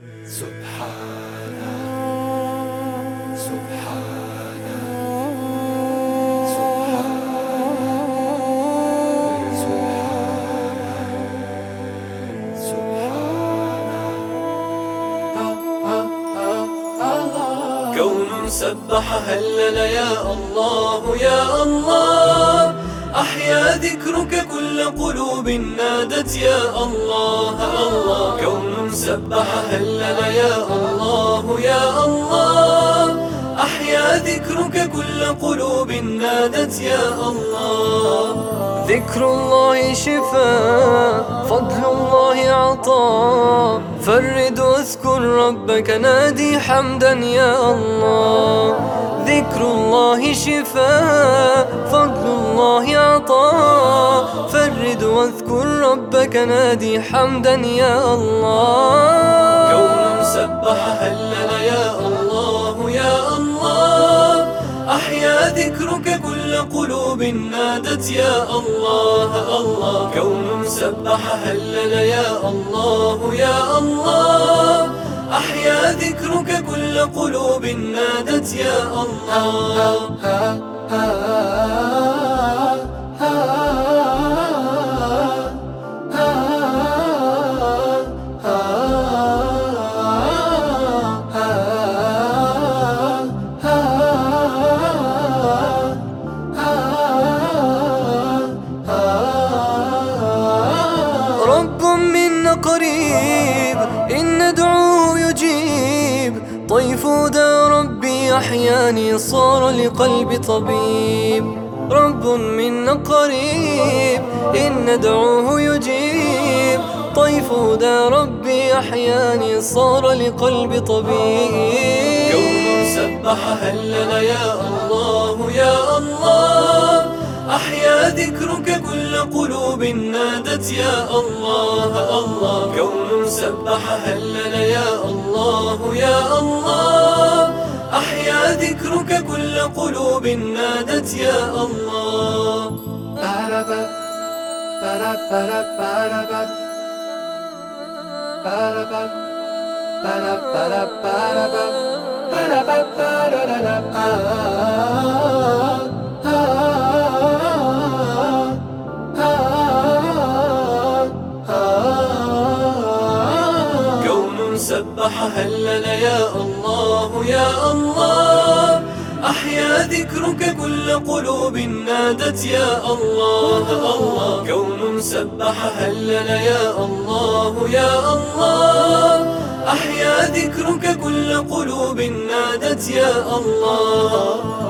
كون سبح هلل يا الله يا الله. أحيا ذكرك كل قلوب نادت يا الله الله. كون سبح هلل يا الله يا الله. أحيا ذكرك كل قلوب نادت يا الله. ذكر الله شفاء فضل الله عطاء. فرد واذكر ربك نادي حمدا يا الله. ذكر الله شفاء فضل الله عطاء. فرد واذكر ربك نادي حمدا يا الله. كون سبح هلل يا الله يا الله. أحيا ذكرك قلوب نادت يا الله الله. كون سبح هلل يا الله يا الله. أحيا ذكرك كل قلوب نادت يا الله. قريب إن ندعو يجيب. طيف دا ربي أحياني صار لقلبي طبيب. رب منا قريب إن ندعوه يجيب. طيف دا ربي أحياني صار لقلبي طبيب. كون سبح هلل يا الله ذكرك كل قلوب نادت يا الله الله. كون سبح هلل يا الله يا الله. أحيا ذكرك كل قلوب نادت يا الله. كون سبح هلل يا الله يا الله. أحيا ذكرك كل قلوب نادت يا الله الله. كون سبح هلل يا الله يا الله. أحيا ذكرك كل قلوب نادت يا الله.